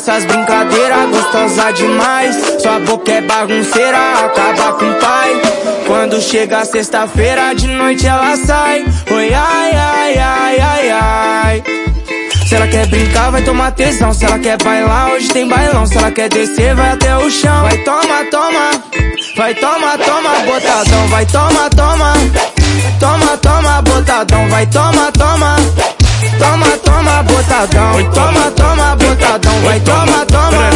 essas brincadeiras, gostosa demais. Sua boca é bagunceira, acaba com o pai. Quando chega sexta-feira, de noite ela sai. Oi, ai, ai, ai, ai, ai. Se ela quer brincar, vai tomar tesão. Se ela quer bailar, hoje tem bailão. Se ela quer descer, vai até o chão. Vai toma, toma. Vai toma, toma, botadão. Vai toma, toma. Toma, toma, botadão. Vai toma, toma. Toma, toma, botadão. Toma, toma, botadão. Vai toma, toma.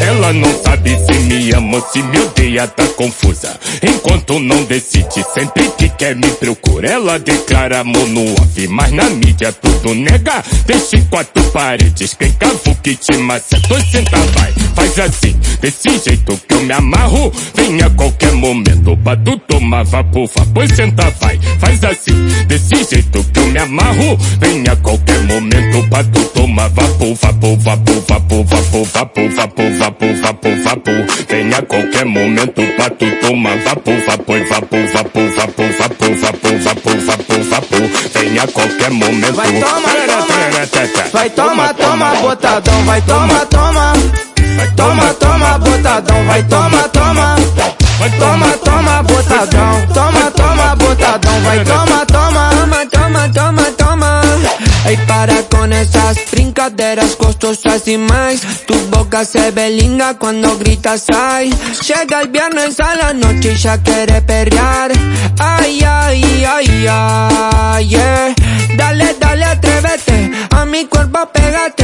Ela não sabe se me ou se me odeia, tá confusa. Enquanto não decide, sempre que quer me procura. Ela declara amor no off, mas na mídia tudo nega. Deixa em quatro paredes, quem cavou que te maceta. Senta, vai, faz assim, desse jeito que eu me amarro. Vem a qualquer momento pra tu tomar vapor, pois senta, vai, faz assim, desse jeito que eu me amarro. Vem a qualquer momento pra tu tomar vapor, vapor, vapor, vapor, vapor, vapor, vapor, vapor, vapor, vapor. Vem a qualquer momento pra tu tomar vapor, vapor, vapor, vapor, vapor, vapor, vapor, vapor, vapor, vapor. Vem a qualquer momento. Vai toma, toma. Vai toma, toma, botadão. Vai toma, toma. Toma, toma, botadão. Vai toma, toma. Toma, toma, botadão. Toma, toma, botadão. Vai toma, esas brincadeiras costosas y más. Tu boca se ve linda cuando gritas ay. Llega el viernes a la noche y ya quiere perrear. Ay, ay, ay, ay, yeah. Dale, dale, atrévete. A mi cuerpo pégate.